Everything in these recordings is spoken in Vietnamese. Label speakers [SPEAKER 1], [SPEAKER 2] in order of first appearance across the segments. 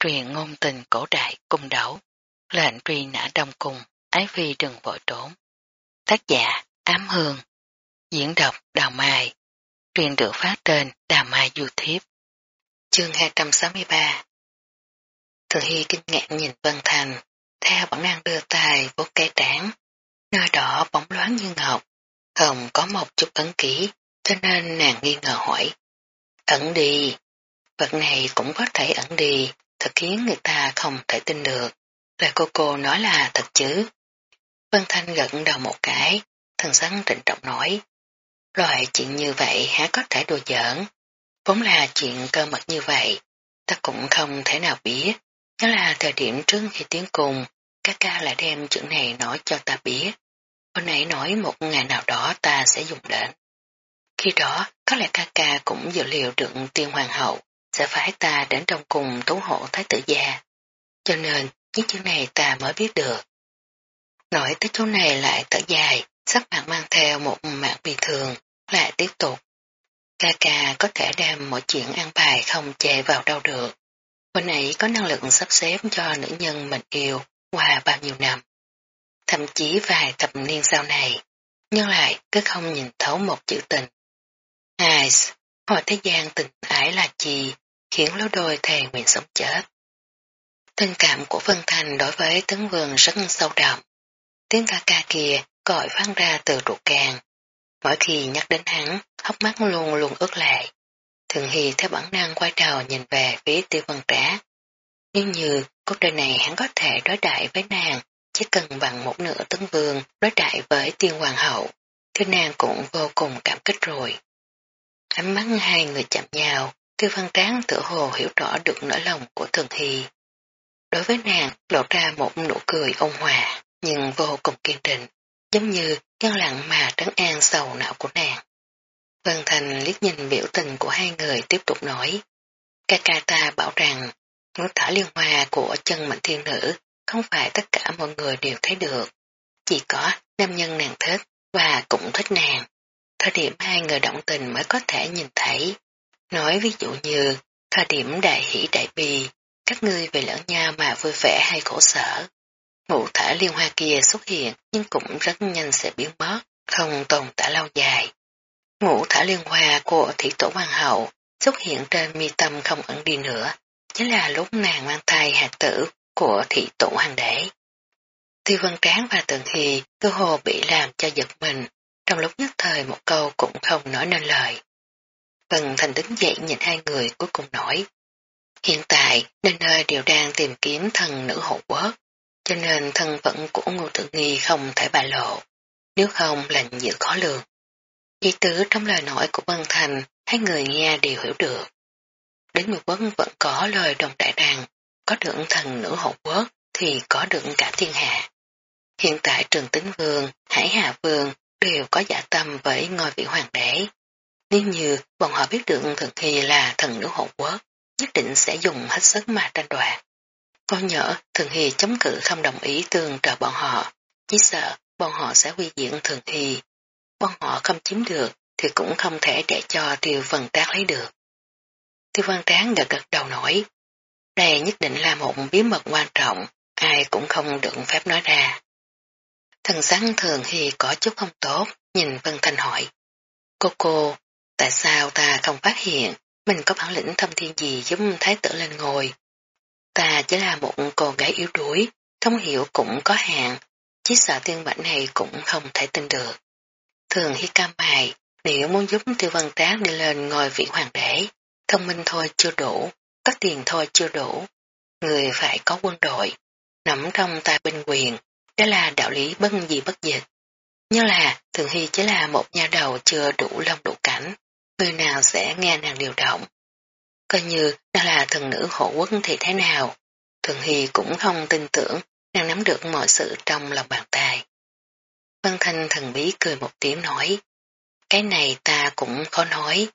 [SPEAKER 1] truyền ngôn tình cổ đại cung đấu, lệnh truy nã đông cung, ái phi đừng vội trốn. Tác giả Ám Hương, diễn đọc Đào Mai, truyền được phát trên Đào Mai YouTube. Chương 263 Thừa Hy kinh ngạc nhìn Vân Thành, theo bản năng đưa tay vuốt cây trán, nơi đỏ bóng loáng như ngọc, không có một chút ấn ký, cho nên nàng nghi ngờ hỏi. Ẩn đi, vật này cũng có thể ẩn đi, thật khiến người ta không thể tin được. Là cô cô nói là thật chứ. Vân Thanh gật đầu một cái, thần sắn trịnh trọng nói. Loại chuyện như vậy há có thể đùa giỡn. Vốn là chuyện cơ mật như vậy, ta cũng không thể nào biết. Đó là thời điểm trước khi tiến cùng, ca ca lại đem chuyện này nói cho ta biết. Hôm nãy nói một ngày nào đó ta sẽ dùng đến. Khi đó, có lẽ ca ca cũng dự liệu được tiên hoàng hậu sẽ phái ta đến trong cùng tấu hộ thái tử gia. Cho nên, những chuyện này ta mới biết được. Nói tới chỗ này lại thở dài, sắc mặt mang theo một mạng bình thường, lại tiếp tục. Ca ca có thể đem mọi chuyện an bài không chê vào đâu được. Bên ấy có năng lực sắp xếp cho nữ nhân mình yêu qua bao nhiêu năm. Thậm chí vài thập niên sau này, nhưng lại cứ không nhìn thấu một chữ tình. Ai, hồi thế gian tình ái là gì, khiến lối đôi thề nguyện sống chết. Tình cảm của Vân Thành đối với tấn Vương rất sâu đậm. Tiếng ca ca kia gọi phát ra từ ruột càng. Mỗi khi nhắc đến hắn, hốc mắt luôn luôn ướt lại. Thường Hy theo bản năng quay đầu nhìn về phía tiêu vân trá. Nếu như cuộc đời này hắn có thể đối đại với nàng, chỉ cần bằng một nửa tấn vương đối đại với tiên hoàng hậu, thì nàng cũng vô cùng cảm kích rồi. Ánh mắt hai người chạm nhau, tiêu văn tán tự hồ hiểu rõ được nỗi lòng của Thường Hy. Đối với nàng lộ ra một nụ cười ôn hòa, nhưng vô cùng kiên định, giống như ngăn lặng mà trấn an sầu não của nàng. Vân Thành liếc nhìn biểu tình của hai người tiếp tục nói. Ca ca ta bảo rằng, nước thả liên hoa của chân mệnh thiên nữ không phải tất cả mọi người đều thấy được. Chỉ có nam nhân nàng thích và cũng thích nàng. Thời điểm hai người động tình mới có thể nhìn thấy. Nói ví dụ như, thời điểm đại hỷ đại bì các ngươi về lẫn nhau mà vui vẻ hay khổ sở. Ngũ thả liên hoa kia xuất hiện nhưng cũng rất nhanh sẽ biến mất, không tồn tại lâu dài. Ngũ thả liên hoa của thị tổ hoàng hậu xuất hiện trên mi tâm không ẩn đi nữa, chính là lúc nàng mang thai hạt tử của thị tổ hoàng đế. Tiêu Văn Tráng và Tường Hy cơ hồ bị làm cho giật mình, trong lúc nhất thời một câu cũng không nói nên lời. Vân Thành đứng dậy nhìn hai người cuối cùng nói. Hiện tại, nơi nơi đều đang tìm kiếm thần nữ hộ quốc, cho nên thân phận của Ngô Tự Nghi không thể bại lộ, nếu không lành dự khó lường. Ý tứ trong lời nói của Vân Thành, hai người nghe đều hiểu được. Đến một vấn vẫn có lời đồng đại rằng, có được thần nữ hộ quốc thì có được cả thiên hạ. Hiện tại Trường Tính Vương, Hải Hà Vương đều có giả tâm với ngôi vị hoàng đế. Nếu như bọn họ biết được Thường Hy là thần nữ hộ quốc, nhất định sẽ dùng hết sức mà tranh đoạt. Có nhỡ Thường Hy chống cự không đồng ý tương trợ bọn họ, chỉ sợ bọn họ sẽ quy diện Thường Hy. Bọn họ không chiếm được thì cũng không thể để cho tiêu vân Tác lấy được. Tiêu văn tán gật gật đầu nổi. Đây nhất định là một bí mật quan trọng, ai cũng không được phép nói ra. Thần sáng thường Hy có chút không tốt, nhìn Vân Thanh hỏi. Cô cô, tại sao ta không phát hiện mình có bản lĩnh thâm thiên gì giúp thái tử lên ngồi? Ta chỉ là một cô gái yếu đuối, thông hiểu cũng có hạn, chỉ sợ tiên bản này cũng không thể tin được. Thường Hy cam bài, nếu muốn giúp tiêu văn trác đi lên ngồi vị hoàng đế, thông minh thôi chưa đủ, có tiền thôi chưa đủ. Người phải có quân đội, nắm trong tay binh quyền, đó là đạo lý bất gì bất dịch. như là Thường Hy chỉ là một nhà đầu chưa đủ lông đủ cảnh, người nào sẽ nghe nàng điều động. Coi như đó là thần nữ hộ quốc thì thế nào, Thường Hy cũng không tin tưởng nàng nắm được mọi sự trong lòng bàn tay. Vân Thanh thần bí cười một tiếng nói, cái này ta cũng khó nói,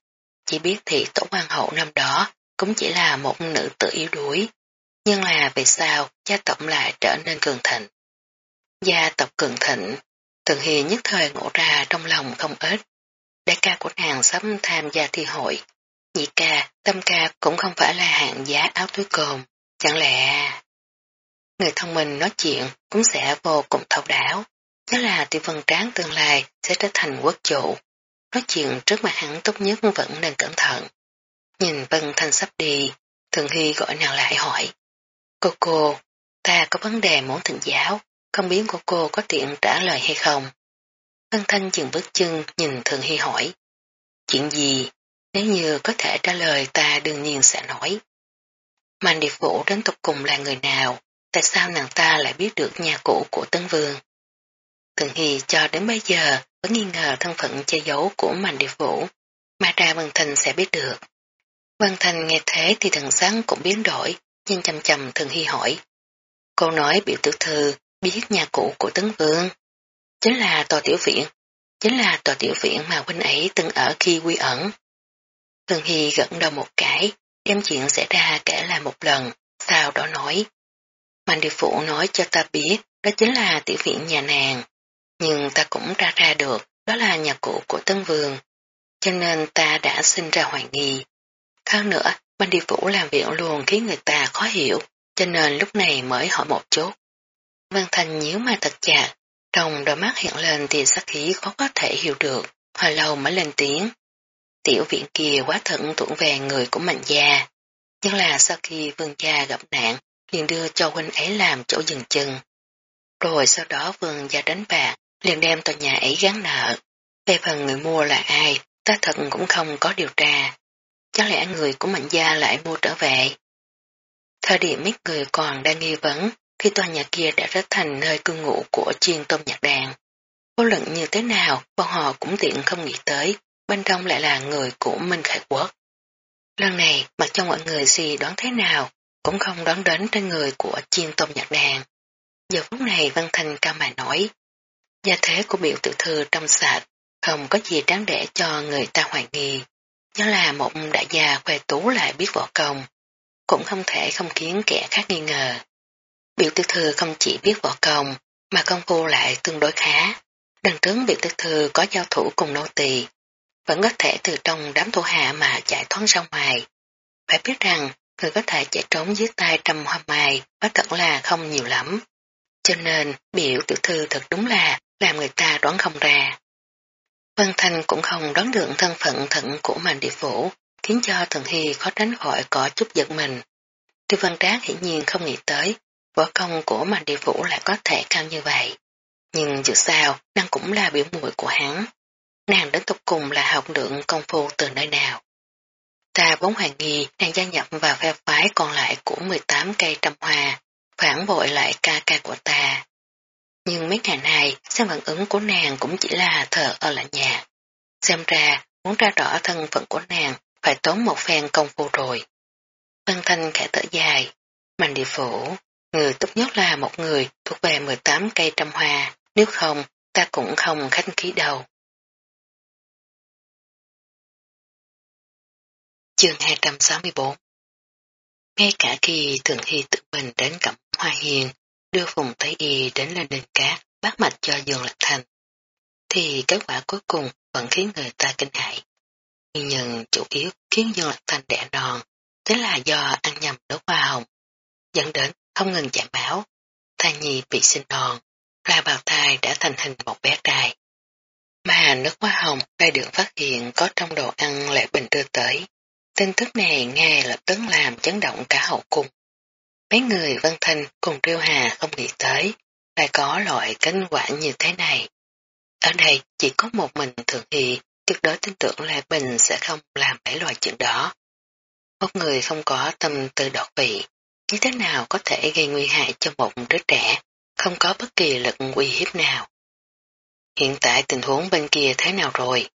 [SPEAKER 1] chỉ biết thị tổ hoàng hậu năm đó cũng chỉ là một nữ tử yếu đuối, nhưng là vì sao gia tộc lại trở nên cường thịnh. Gia tộc cường thịnh, Thường Hy nhất thời ngộ ra trong lòng không ít. Đại ca của nàng sắp tham gia thi hội, nhị ca, tâm ca cũng không phải là hạng giá áo túi cồn, Chẳng lẽ người thông minh nói chuyện cũng sẽ vô cùng thấu đáo, chắc là tiểu vân tráng tương lai sẽ trở thành quốc chủ. Nói chuyện trước mặt hắn tốt nhất vẫn nên cẩn thận. Nhìn Vân Thanh sắp đi, Thường Hy gọi nàng lại hỏi. Cô cô, ta có vấn đề muốn thỉnh giáo, không biết cô cô có tiện trả lời hay không? Vân Thanh dừng bước chân nhìn Thường Hy hỏi. Chuyện gì? Nếu như có thể trả lời ta đương nhiên sẽ nói. Mạnh Điệp Vũ đến tục cùng là người nào? Tại sao nàng ta lại biết được nhà cũ của Tân Vương? Thường Hy cho đến bây giờ vẫn nghi ngờ thân phận che giấu của Mạnh Điệp Vũ, mà ra Vân Thanh sẽ biết được. Vân Thanh nghe thế thì thần sáng cũng biến đổi, nhưng chầm chầm Thường Hy hỏi. Cô nói biểu tử thư biết nhà cũ của Tấn Vương. Chính là tòa tiểu viện, chính là tòa tiểu viện mà huynh ấy từng ở khi quy ẩn. Thường Hy gật đầu một cái, đem chuyện xảy ra kể lại một lần, sau đó nói. Mạnh địa phụ nói cho ta biết, đó chính là tiểu viện nhà nàng, nhưng ta cũng ra ra được, đó là nhà cũ của Tân Vương, cho nên ta đã sinh ra hoài nghi. Hơn nữa, Mạnh địa Phụ làm việc luôn khiến người ta khó hiểu, cho nên lúc này mới hỏi một chút. Văn Thành nhíu mà thật chặt, trong đôi mắt hiện lên thì sắc khí khó có thể hiểu được, hồi lâu mới lên tiếng. Tiểu viện kia quá thận tuộn về người của mạnh gia, nhưng là sau khi vương gia gặp nạn, liền đưa cho huynh ấy làm chỗ dừng chân. Rồi sau đó vương gia đánh bạc, liền đem tòa nhà ấy gắn nợ. Về phần người mua là ai, ta thật cũng không có điều tra. Chắc lẽ người của mạnh gia lại mua trở về. Thời điểm mấy người còn đang nghi vấn, khi tòa nhà kia đã trở thành nơi cư ngụ của chiên tôm nhạc đàn. Vô luận như thế nào, bọn họ cũng tiện không nghĩ tới, bên trong lại là người của Minh Khải Quốc. Lần này, mặc cho mọi người gì đoán thế nào, cũng không đoán đến trên người của chiên tôm nhạc đàn. Giờ phút này Văn Thành cao mà nói, gia thế của biểu tự thư trong sạch, không có gì đáng để cho người ta hoài nghi. Nhớ là một đại gia khoe tú lại biết võ công, cũng không thể không khiến kẻ khác nghi ngờ. Biểu tiểu thư không chỉ biết võ công, mà công phu lại tương đối khá. Đằng trước biểu tiểu thư có giao thủ cùng nô tỳ, vẫn có thể từ trong đám thủ hạ mà chạy thoát ra ngoài. Phải biết rằng, người có thể chạy trốn dưới tay trăm hoa mai, có thật là không nhiều lắm. Cho nên, biểu tiểu thư thật đúng là làm người ta đoán không ra. Vân Thanh cũng không đoán được thân phận thận của mạnh địa phủ, khiến cho Thần Hy khó tránh khỏi có chút giật mình. Tiêu Văn Trác hiển nhiên không nghĩ tới, võ công của mạnh địa vũ lại có thể cao như vậy. Nhưng dù sao, nàng cũng là biểu muội của hắn. Nàng đến tục cùng là học lượng công phu từ nơi nào. Ta vốn hoài nghi nàng gia nhập vào phe phái còn lại của 18 cây trăm hoa, phản bội lại ca ca của ta. Nhưng mấy ngày này, xem phản ứng của nàng cũng chỉ là thờ ở lại nhà. Xem ra, muốn ra rõ thân phận của nàng, phải tốn một phen công phu rồi. Vân Thanh khẽ thở dài, mạnh địa phủ, người tốt nhất là một người thuộc về 18 cây trăm hoa, nếu không, ta cũng không khách khí đâu. Chương 264 Ngay cả khi Thường Hy tự mình đến cẩm hoa hiền, đưa Phùng Thái Y đến lên đền cát, bắt mạch cho Dương Lạc Thành, thì kết quả cuối cùng vẫn khiến người ta kinh hãi. Nguyên nhân chủ yếu khiến Dương Lạc Thành đẻ non, thế là do ăn nhầm đốt hoa hồng, dẫn đến không ngừng chạy máu, thai nhi bị sinh đòn, là bào thai đã thành hình một bé trai. Mà nước hoa hồng đã được phát hiện có trong đồ ăn Lệ Bình đưa tới. Tin tức này nghe lập tức làm chấn động cả hậu cung. Mấy người Vân Thanh cùng Triêu Hà không nghĩ tới, lại có loại kết quả như thế này. Ở đây chỉ có một mình Thượng Hy tuyệt đối tin tưởng Lê Bình sẽ không làm mấy loại chuyện đó. Một người không có tâm tư đột vị, như thế nào có thể gây nguy hại cho một đứa trẻ, không có bất kỳ lực uy hiếp nào. Hiện tại tình huống bên kia thế nào rồi?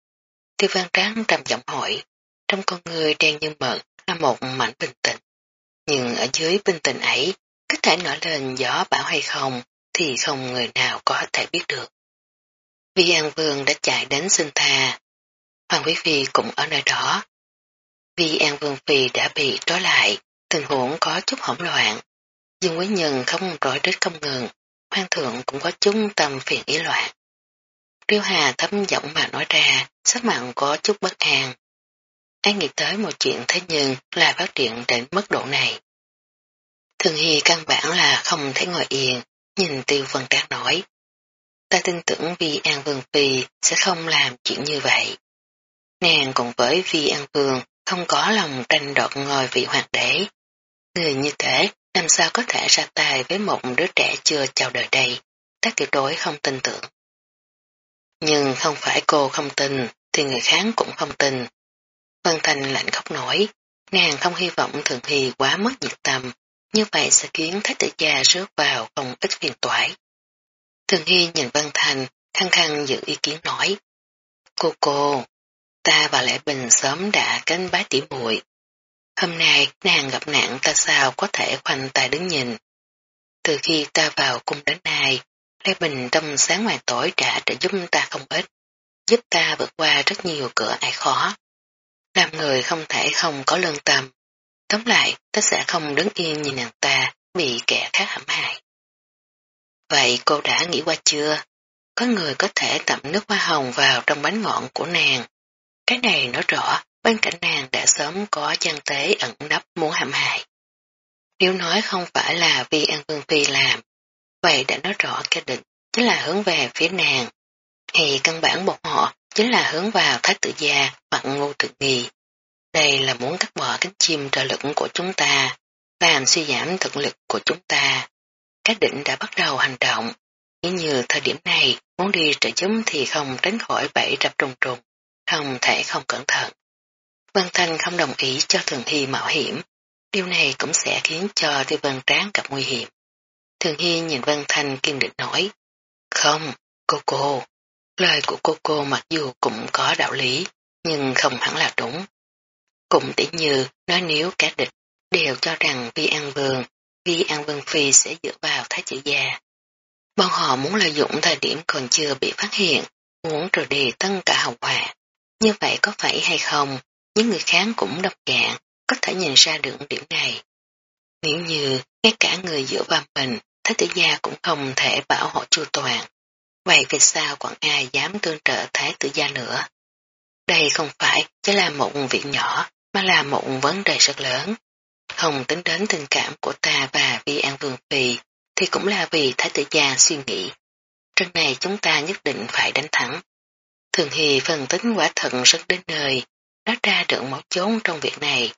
[SPEAKER 1] Tiêu văn tráng trầm giọng hỏi, trong con người đen như mật là một mảnh bình tĩnh. Nhưng ở dưới bình tĩnh ấy, có thể nổi lên gió bão hay không thì không người nào có thể biết được. Vi An Vương đã chạy đến xin tha. Hoàng Quý Phi cũng ở nơi đó. Vi An Vương Phi đã bị trói lại, tình huống có chút hỗn loạn. Dương Quý Nhân không rối rít không ngừng, Hoàng thượng cũng có chung tâm phiền ý loạn. Riêu Hà thấm giọng mà nói ra, sắc mặn có chút bất an. Ai nghĩ tới một chuyện thế nhưng là phát triển đến mức độ này. Thường Hy căn bản là không thể ngồi yên, nhìn tiêu vân trác nói. Ta tin tưởng Vi An Vương Phi sẽ không làm chuyện như vậy. Nàng cùng với Vi An Vương không có lòng tranh đoạt ngôi vị hoàng đế. Người như thế làm sao có thể ra tay với một đứa trẻ chưa chào đời đây, ta tuyệt đối không tin tưởng. Nhưng không phải cô không tin, thì người khác cũng không tin. Vân Thành lạnh khóc nổi, nàng không hy vọng Thường Hy quá mất nhiệt tâm, như vậy sẽ khiến thái tử gia rước vào không ít phiền toái. Thường Hy nhìn Vân Thành, khăng khăng giữ ý kiến nói. Cô cô, ta và Lệ Bình sớm đã cánh bái tỉ muội Hôm nay nàng gặp nạn ta sao có thể khoanh tay đứng nhìn. Từ khi ta vào cung đến nay, Lê Bình trong sáng ngoài tối đã trợ giúp ta không ít, giúp ta vượt qua rất nhiều cửa ải khó. Làm người không thể không có lương tâm. Tóm lại, ta sẽ không đứng yên nhìn nàng ta bị kẻ khác hãm hại. Vậy cô đã nghĩ qua chưa? Có người có thể tẩm nước hoa hồng vào trong bánh ngọn của nàng. Cái này nói rõ bên cạnh nàng đã sớm có gian tế ẩn nấp muốn hãm hại. Nếu nói không phải là vì An Vương Phi làm, vậy đã nói rõ cái định chính là hướng về phía nàng, thì căn bản bọn họ chính là hướng vào thái tử gia hoặc ngô tự nghi. Đây là muốn cắt bỏ cánh chim trợ lực của chúng ta, làm suy giảm thực lực của chúng ta. Các định đã bắt đầu hành động, nhưng như thời điểm này muốn đi trợ chúng thì không tránh khỏi bẫy rập trùng trùng, không thể không cẩn thận. Vân Thanh không đồng ý cho Thường Hy mạo hiểm, điều này cũng sẽ khiến cho Tiêu Vân Tráng gặp nguy hiểm. Thường Hy nhìn Vân Thanh kiên định nói, không, cô cô, lời của cô cô mặc dù cũng có đạo lý, nhưng không hẳn là đúng. Cũng tỉ như nói nếu cả địch đều cho rằng Vi An Vương, Vi An Vương Phi sẽ dựa vào Thái tử gia. Bọn họ muốn lợi dụng thời điểm còn chưa bị phát hiện, muốn trừ đi tất cả hậu quả. Như vậy có phải hay không, những người khác cũng độc dạng, có thể nhìn ra được điểm này. Nếu như ngay cả người giữa và mình, Thái tử gia cũng không thể bảo hộ chu toàn. Vậy vì sao còn ai dám tương trợ Thái tử gia nữa? Đây không phải chỉ là một việc nhỏ, mà là một vấn đề rất lớn. Không tính đến tình cảm của ta và Vi An Vương Phi, thì cũng là vì Thái tử gia suy nghĩ. Trận này chúng ta nhất định phải đánh thắng. Thường Hì phân tính quả thận rất đến nơi, nó ra được một chốn trong việc này.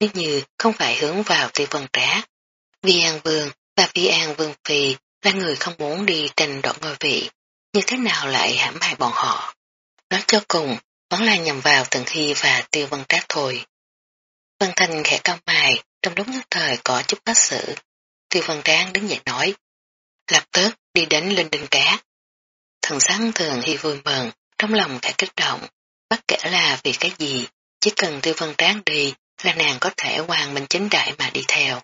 [SPEAKER 1] Nếu như không phải hướng vào tiêu vân trá, Vi An Vương và Vi An Vương Phi là người không muốn đi tranh đoạt ngôi vị, như thế nào lại hãm hại bọn họ. Nói cho cùng, vẫn là nhằm vào Tần Hy và Tiêu Vân Trác thôi. Vân Thanh khẽ cao mài, trong lúc nhất thời có chút bất sự. Tiêu Vân Trác đứng dậy nói, lập tức đi đến linh đình cá. Thần sáng thường hy vui mừng, trong lòng cả kích động, bất kể là vì cái gì, chỉ cần Tiêu Vân tráng đi là nàng có thể hoàn minh chính đại mà đi theo.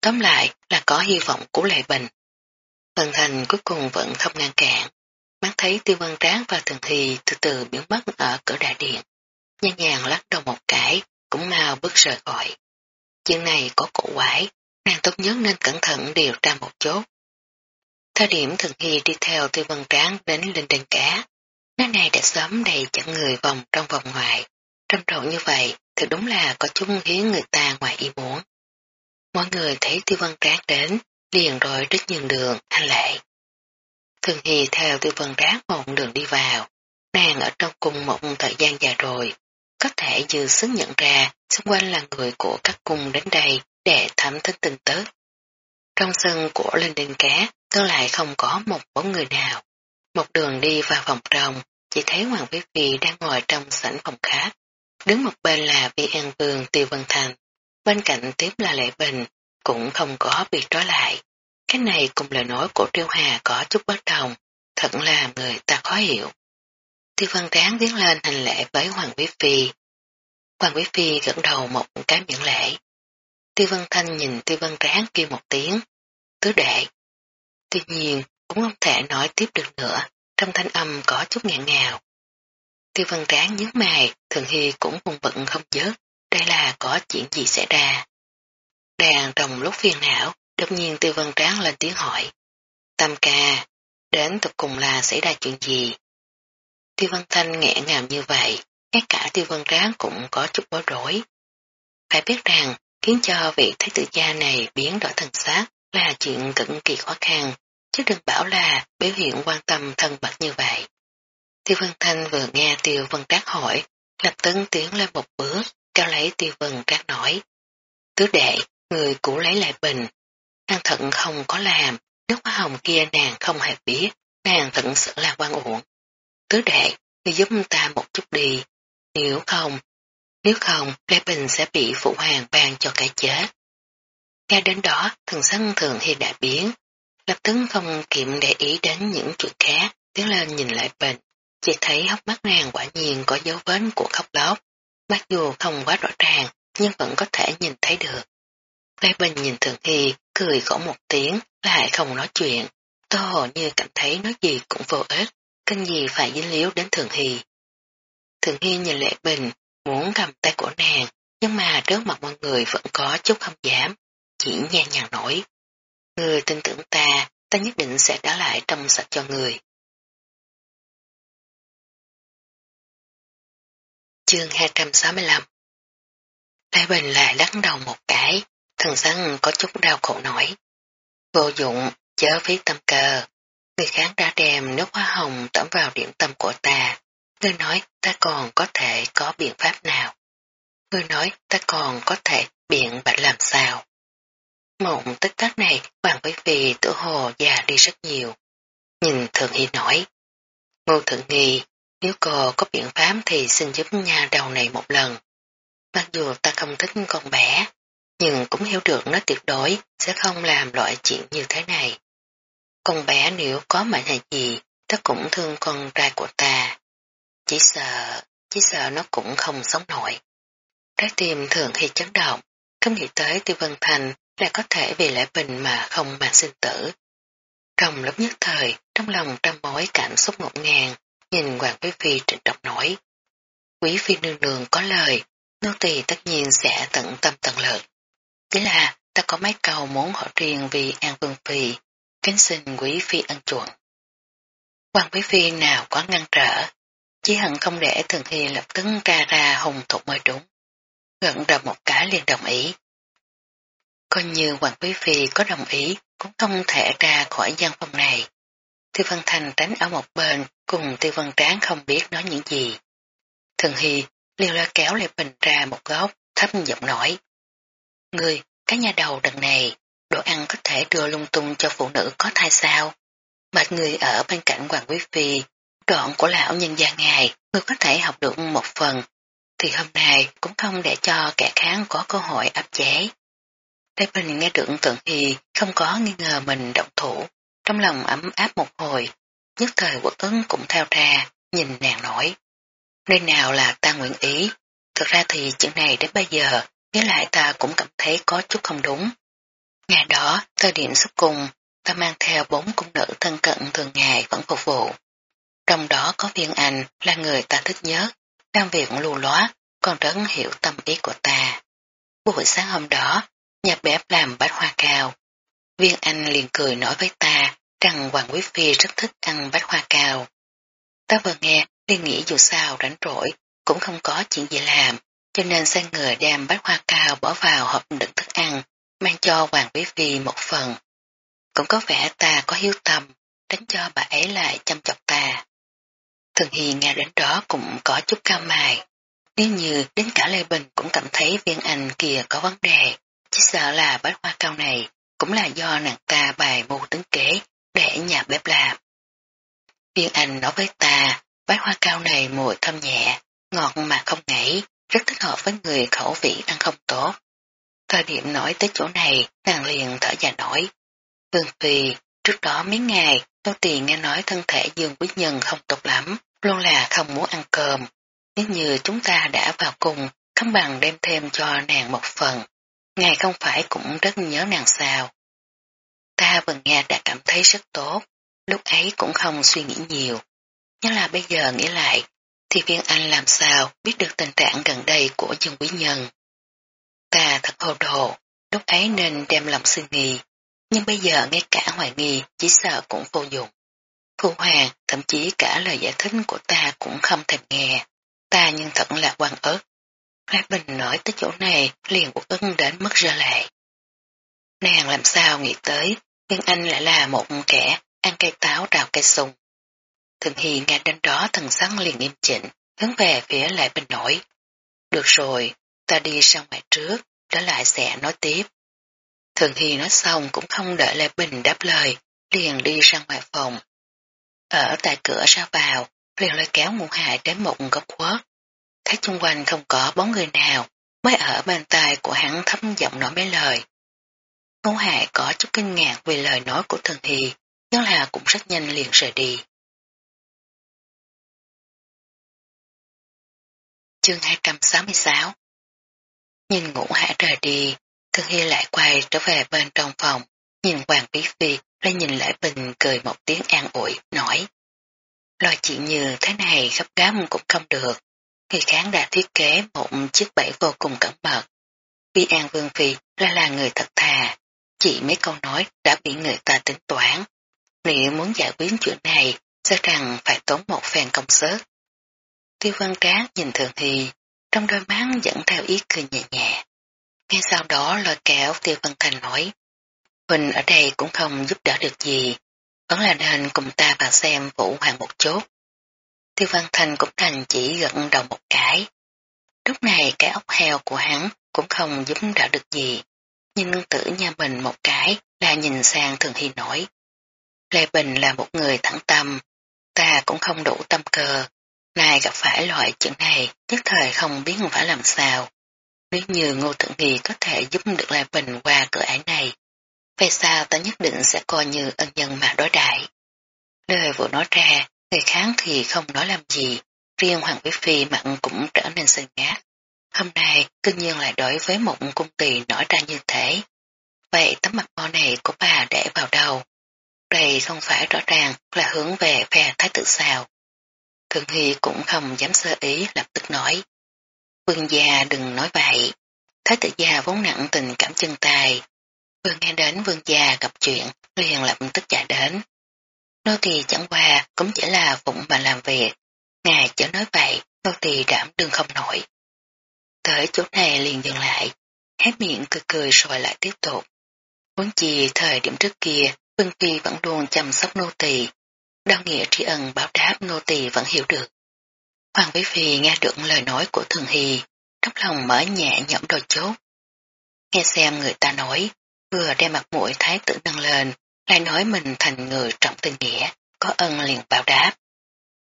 [SPEAKER 1] Tóm lại là có hy vọng của Lệ Bình. phần Thành cuối cùng vẫn không ngăn cản. Mắt thấy Tiêu Vân tráng và Thường Hy từ từ biến mất ở cửa đại điện. Nhân nhàng lắc đầu một cái, cũng mau bước rời khỏi. Chuyện này có cổ quái, nàng tốt nhất nên cẩn thận điều tra một chút. Thời điểm Thường Hy đi theo Tiêu Vân Tráng đến lên đền cá, nơi này đã sớm đầy chẳng người vòng trong vòng ngoài. trong trộn như vậy, thì đúng là có chung khiến người ta ngoài ý muốn. Mọi người thấy Tiêu Văn Trác đến, liền rồi rất nhường đường, hành lệ. Thường Hy theo Tiêu Văn Trác một đường đi vào, nàng ở trong cung một thời gian dài rồi, có thể dư sức nhận ra xung quanh là người của các cung đến đây để thẩm thính tin tức. Trong sân của Linh đình Cá, tương lại không có một bóng người nào. Một đường đi vào phòng trong, chỉ thấy Hoàng Quý Phi đang ngồi trong sảnh phòng khác. Đứng một bên là Vi An Vương Tiêu Vân Thành, bên cạnh tiếp là Lệ Bình, cũng không có bị trói lại. Cái này cùng lời nói của Triêu Hà có chút bất đồng, thật là người ta khó hiểu. Tiêu Văn Tráng tiến lên hành lễ với Hoàng Quý Phi. Hoàng Quý Phi gật đầu một cái miễn lễ. Tiêu Văn Thanh nhìn Tiêu Văn Tráng kêu một tiếng, tứ đệ. Tuy nhiên, cũng không thể nói tiếp được nữa, trong thanh âm có chút ngẹn ngào. Tiêu Văn Tráng nhớ mày, Thường Hy cũng vùng bận không dớt, đây là có chuyện gì xảy ra. Đàn trong lúc phiền não, đột nhiên Tiêu Văn Tráng lên tiếng hỏi. Tam ca, đến tục cùng là xảy ra chuyện gì? Tiêu Văn Thanh nghẹn ngào như vậy, ngay cả Tiêu Văn Tráng cũng có chút bối rối. Phải biết rằng, khiến cho vị thái tử gia này biến đổi thần xác là chuyện cực kỳ khó khăn, chứ đừng bảo là biểu hiện quan tâm thân mật như vậy. Tiêu Vân Thanh vừa nghe Tiêu Vân Trác hỏi, lập tức tiến lên một bước, cao lấy Tiêu Vân Trác nói. Tứ đệ, người cũ lấy lại bình, nàng thận không có làm, nước hoa hồng kia nàng không hề biết, nàng Thận sự là quan uổng. Tứ đệ, người giúp ta một chút đi, nếu không, nếu không, Lê Bình sẽ bị phụ hoàng ban cho cái chết. Nghe đến đó, thần sân thường hiện đã biến, lập tức không kiệm để ý đến những chuyện khác, tiến lên nhìn lại Bình, chỉ thấy hốc mắt nàng quả nhiên có dấu vết của khóc lóc, mặc dù không quá rõ ràng, nhưng vẫn có thể nhìn thấy được. Lê Bình nhìn Thường Hy, cười khổ một tiếng, lại không nói chuyện, tô hồ như cảm thấy nói gì cũng vô ích, cần gì phải dính líu đến Thường Hy. Thường Hy nhìn Lệ Bình, muốn cầm tay của nàng, nhưng mà trước mặt mọi người vẫn có chút không dám, chỉ nhẹ nhàng nổi. Người tin tưởng ta, ta nhất định sẽ trả lại trong sạch cho người. Chương 265 Thái Bình lại lắc đầu một cái, thần sắc có chút đau khổ nổi. Vô dụng, chớ phí tâm cờ. Người khác đã đem nước hoa hồng tẩm vào điểm tâm của ta. Ngươi nói ta còn có thể có biện pháp nào? Ngươi nói ta còn có thể biện bạch làm sao? Một tích tắc này Hoàng Quý Phi tự hồ già đi rất nhiều. Nhìn Thượng Hy nói. Ngô Thượng Nghi, nếu cô có biện pháp thì xin giúp nhà đầu này một lần. Mặc dù ta không thích con bé, nhưng cũng hiểu được nó tuyệt đối sẽ không làm loại chuyện như thế này. Con bé nếu có mệnh hệ gì, ta cũng thương con trai của ta. Chỉ sợ, chỉ sợ nó cũng không sống nổi. Trái tim thường khi chấn động, không nghĩ tới Tiêu Vân Thành lại có thể vì lẽ bình mà không mà sinh tử. Trong lúc nhất thời, trong lòng trăm mối cảm xúc ngột ngàn, nhìn Hoàng Quý Phi trịnh trọng nổi. Quý Phi nương nương có lời, nô tỳ tất nhiên sẽ tận tâm tận lực. Chỉ là ta có mấy câu muốn hỏi riêng vì An Vương Phi, kính xin Quý Phi ân chuộng. Hoàng Quý Phi nào có ngăn trở, chỉ hận không để Thường Hy lập tức ra ra hùng thục mới đúng. Gận đầu một cái liền đồng ý. Coi như Hoàng Quý Phi có đồng ý cũng không thể ra khỏi gian phòng này. Tiêu Văn Thành tránh ở một bên cùng Tiêu Văn Tráng không biết nói những gì. Thường Hy liều la kéo Lê Bình ra một góc thấp giọng nói. Ngươi, cái nhà đầu đằng này, đồ ăn có thể đưa lung tung cho phụ nữ có thai sao? Mệt người ở bên cạnh Hoàng Quý Phi trọn của lão nhân gia ngài, người có thể học được một phần, thì hôm nay cũng không để cho kẻ kháng có cơ hội áp chế. Tây Bình nghe được tượng thì không có nghi ngờ mình động thủ, trong lòng ấm áp một hồi, nhất thời quật ứng cũng theo ra, nhìn nàng nói. Nơi nào là ta nguyện ý, thực ra thì chuyện này đến bây giờ, với lại ta cũng cảm thấy có chút không đúng. Ngày đó, thời điểm xuất cùng, ta mang theo bốn cung nữ thân cận thường ngày vẫn phục vụ. Trong đó có viên anh là người ta thích nhớ, đang việc lù lóa, còn rất hiểu tâm ý của ta. Buổi sáng hôm đó, nhà bếp làm bát hoa cao. Viên anh liền cười nói với ta rằng Hoàng Quý Phi rất thích ăn bát hoa cao. Ta vừa nghe, liền nghĩ dù sao rảnh rỗi, cũng không có chuyện gì làm, cho nên sai người đem bát hoa cao bỏ vào hộp đựng thức ăn, mang cho Hoàng Quý Phi một phần. Cũng có vẻ ta có hiếu tâm, đánh cho bà ấy lại chăm chọc ta. Thường Hi nghe đến đó cũng có chút cao mài. Nếu như đến cả Lê Bình cũng cảm thấy viên anh kia có vấn đề, chỉ sợ là bát hoa cao này cũng là do nàng ta bài mưu tính kế để nhà bếp làm. Viên anh nói với ta, bát hoa cao này mùi thơm nhẹ, ngọt mà không ngấy, rất thích hợp với người khẩu vị ăn không tốt. Thời điểm nói tới chỗ này, nàng liền thở dài nổi. Vương Phi, trước đó mấy ngày, Tô Tỳ nghe nói thân thể Dương Quý Nhân không tốt lắm, luôn là không muốn ăn cơm. Nếu như chúng ta đã vào cùng, không bằng đem thêm cho nàng một phần. Ngài không phải cũng rất nhớ nàng sao. Ta vừa nghe đã cảm thấy rất tốt, lúc ấy cũng không suy nghĩ nhiều. Nhưng là bây giờ nghĩ lại, thì viên anh làm sao biết được tình trạng gần đây của Dương Quý Nhân. Ta thật hồ đồ, lúc ấy nên đem lòng suy nghĩ, nhưng bây giờ ngay cả hoài nghi chỉ sợ cũng vô dụng. Phu hoàng, thậm chí cả lời giải thích của ta cũng không thèm nghe. Ta nhưng thật là quan ớt. Lai Bình nói tới chỗ này liền uất ưng đến mức rơi lệ. Nàng làm sao nghĩ tới, nhưng anh lại là một kẻ ăn cây táo đào cây sung. Thường Hy nghe đến đó thần sắc liền nghiêm chỉnh, hướng về phía Lại Bình nổi. Được rồi, ta đi ra ngoài trước, trở lại sẽ nói tiếp. Thường Hy nói xong cũng không đợi Lê Bình đáp lời, liền đi ra ngoài phòng. Ở tại cửa ra vào, liền lôi kéo ngũ hại đến một góc khuất. Thấy chung quanh không có bóng người nào, mới ở bàn tay của hắn thấm giọng nói mấy lời. Ngũ Hải có chút kinh ngạc vì lời nói của Thường Hy, nhưng là cũng rất nhanh liền rời đi. Chương 266 Nhìn ngũ hạ rời đi, Thường Hy lại quay trở về bên trong phòng, nhìn Hoàng Bí Phi, lại nhìn lại Bình cười một tiếng an ủi, nói. lo chuyện như thế này gấp gáp cũng không được. Người kháng đã thiết kế một chiếc bẫy vô cùng cẩn mật. Vi An Vương Phi là là người thật thà, chỉ mấy câu nói đã bị người ta tính toán. Nếu muốn giải quyết chuyện này, sẽ rằng phải tốn một phen công sức. Tiêu văn trác nhìn Thường Hy, trong đôi mắt dẫn theo ý cười nhẹ nhẹ. Ngay sau đó lời kéo Tiêu Văn Thành nói, Huỳnh ở đây cũng không giúp đỡ được gì, vẫn là nên cùng ta vào xem vũ hoàng một chút. Tiêu Văn Thành cũng thành chỉ gật đầu một cái. Lúc này cái ốc heo của hắn cũng không giúp đỡ được gì, nhưng tử nhà mình một cái là nhìn sang Thường Hy nổi. Lê Bình là một người thẳng tâm, ta cũng không đủ tâm cơ, Này gặp phải loại chuyện này, nhất thời không biết phải làm sao. Nếu như Ngô Thượng Nghi có thể giúp được Lai Bình qua cửa ải này, về sao ta nhất định sẽ coi như ân nhân mà đối đại. Lời vừa nói ra, người kháng thì không nói làm gì, riêng Hoàng Quý Phi mặn cũng trở nên sơn ngát. Hôm nay, cư nhiên lại đối với một cung tỳ nổi ra như thế. Vậy tấm mặt mo này của bà để vào đâu? Đây không phải rõ ràng là hướng về phe thái tử sao. Thường Hy cũng không dám sơ ý lập tức nói. Vương gia đừng nói vậy. Thái tử gia vốn nặng tình cảm chân tài. Vừa nghe đến vương gia gặp chuyện, liền lập tức chạy đến. Nô tỳ chẳng qua cũng chỉ là phụng mà làm việc. Ngài chớ nói vậy, nô tỳ đảm đương không nổi. Tới chỗ này liền dừng lại, hé miệng cười cười rồi lại tiếp tục. Muốn chi thời điểm trước kia, Vương Phi vẫn luôn chăm sóc nô tỳ, Đau nghĩa tri ân báo đáp nô tỳ vẫn hiểu được. Hoàng Quý Phi nghe được lời nói của Thường Hy, trong lòng mở nhẹ nhõm đôi chốt. Nghe xem người ta nói, vừa đem mặt mũi thái tử nâng lên, lại nói mình thành người trọng tình nghĩa, có ân liền báo đáp.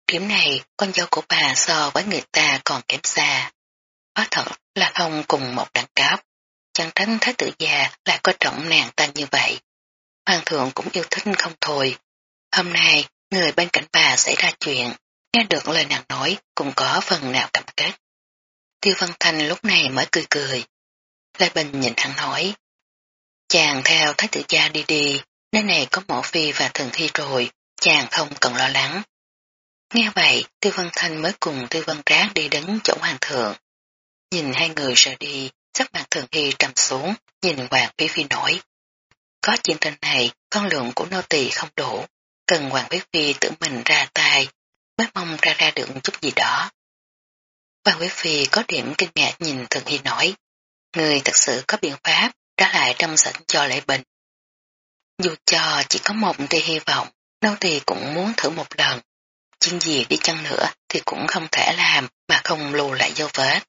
[SPEAKER 1] Điểm này, con dâu của bà so với người ta còn kém xa. hóa thật là không cùng một đẳng cấp. Chẳng tránh thái tử già lại có trọng nàng ta như vậy. Hoàng thượng cũng yêu thích không thôi. Hôm nay, người bên cạnh bà xảy ra chuyện, nghe được lời nàng nói cũng có phần nào cảm kết. Tiêu Văn Thanh lúc này mới cười cười. Lê Bình nhìn hắn nói, chàng theo thái tử gia đi đi, nơi này có mộ phi và thần thi rồi, chàng không cần lo lắng. Nghe vậy, tư Văn Thanh mới cùng tư Văn Trác đi đến chỗ hoàng thượng. Nhìn hai người rời đi, sắc mặt thường thi trầm xuống, nhìn hoàng quý phi nổi. Có chuyện tình này, con lượng của nô tỳ không đủ, cần Hoàng Quý Phi tự mình ra tay, mới mong ra ra được chút gì đó. Hoàng Quý Phi có điểm kinh ngạc nhìn Thường thi nổi. người thật sự có biện pháp trả lại trong sảnh cho lễ bình. Dù cho chỉ có một tia hy vọng, đâu thì cũng muốn thử một lần. Chuyện gì đi chăng nữa thì cũng không thể làm mà không lù lại dấu vết.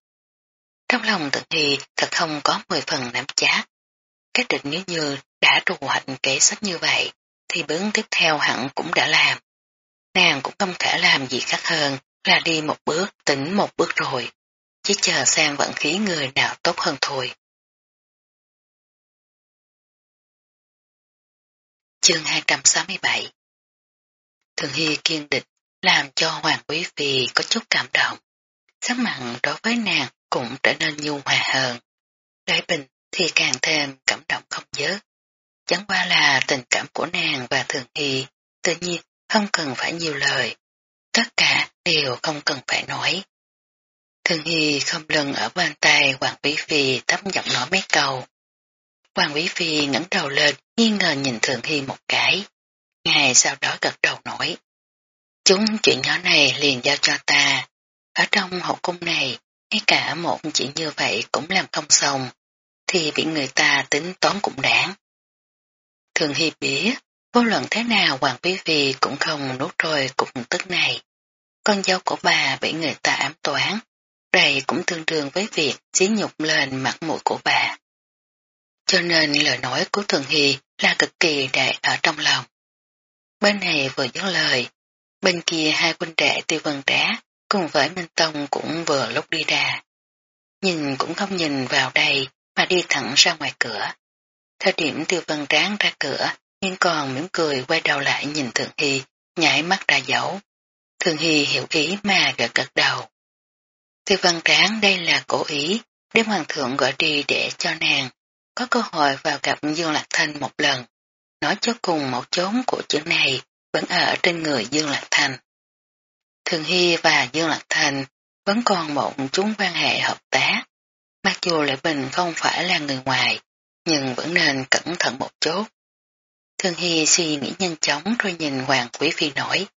[SPEAKER 1] Trong lòng tự thì thật không có mười phần nắm chắc. Các định nếu như đã trù hoạch kế sách như vậy, thì bước tiếp theo hẳn cũng đã làm. Nàng cũng không thể làm gì khác hơn là đi một bước tỉnh một bước rồi, chỉ chờ xem vận khí người nào tốt hơn thôi. Chương 267 Thường Hy kiên định làm cho Hoàng Quý Phi có chút cảm động. Sắc mặn đối với nàng cũng trở nên nhu hòa hơn. Đại bình thì càng thêm cảm động không dớt. Chẳng qua là tình cảm của nàng và Thường Hy, tự nhiên không cần phải nhiều lời. Tất cả đều không cần phải nói. Thường Hy không lần ở bên tay Hoàng Quý Phi tấm giọng nói mấy câu. Hoàng Quý Phi ngẩng đầu lên, nghi ngờ nhìn Thường Hy một cái. Ngài sau đó gật đầu nói. Chúng chuyện nhỏ này liền giao cho ta. Ở trong hậu cung này, ngay cả một chuyện như vậy cũng làm không xong, thì bị người ta tính toán cũng đáng. Thường Hy biết, vô luận thế nào Hoàng Quý Phi cũng không nuốt trôi cục tức này. Con dâu của bà bị người ta ám toán, đây cũng tương đương với việc xí nhục lên mặt mũi của bà. Cho nên lời nói của Thường Hy là cực kỳ đại ở trong lòng. Bên này vừa dứt lời, bên kia hai quân đệ tiêu vân trá cùng với Minh Tông cũng vừa lúc đi ra. Nhìn cũng không nhìn vào đây mà đi thẳng ra ngoài cửa. Thời điểm tiêu vân tráng ra cửa, nhưng còn mỉm cười quay đầu lại nhìn Thường Hy, nhảy mắt ra dấu. Thường Hy hiểu ý mà gật gật đầu. Tiêu văn tráng đây là cố ý, đêm hoàng thượng gọi đi để cho nàng có cơ hội vào gặp Dương Lạc Thanh một lần. Nói cho cùng một chốn của chữ này vẫn ở trên người Dương Lạc Thanh. Thường Hy và Dương Lạc Thanh vẫn còn một chúng quan hệ hợp tác. Mặc dù Lệ Bình không phải là người ngoài, nhưng vẫn nên cẩn thận một chút. Thường Hy suy nghĩ nhanh chóng rồi nhìn Hoàng Quý Phi nổi.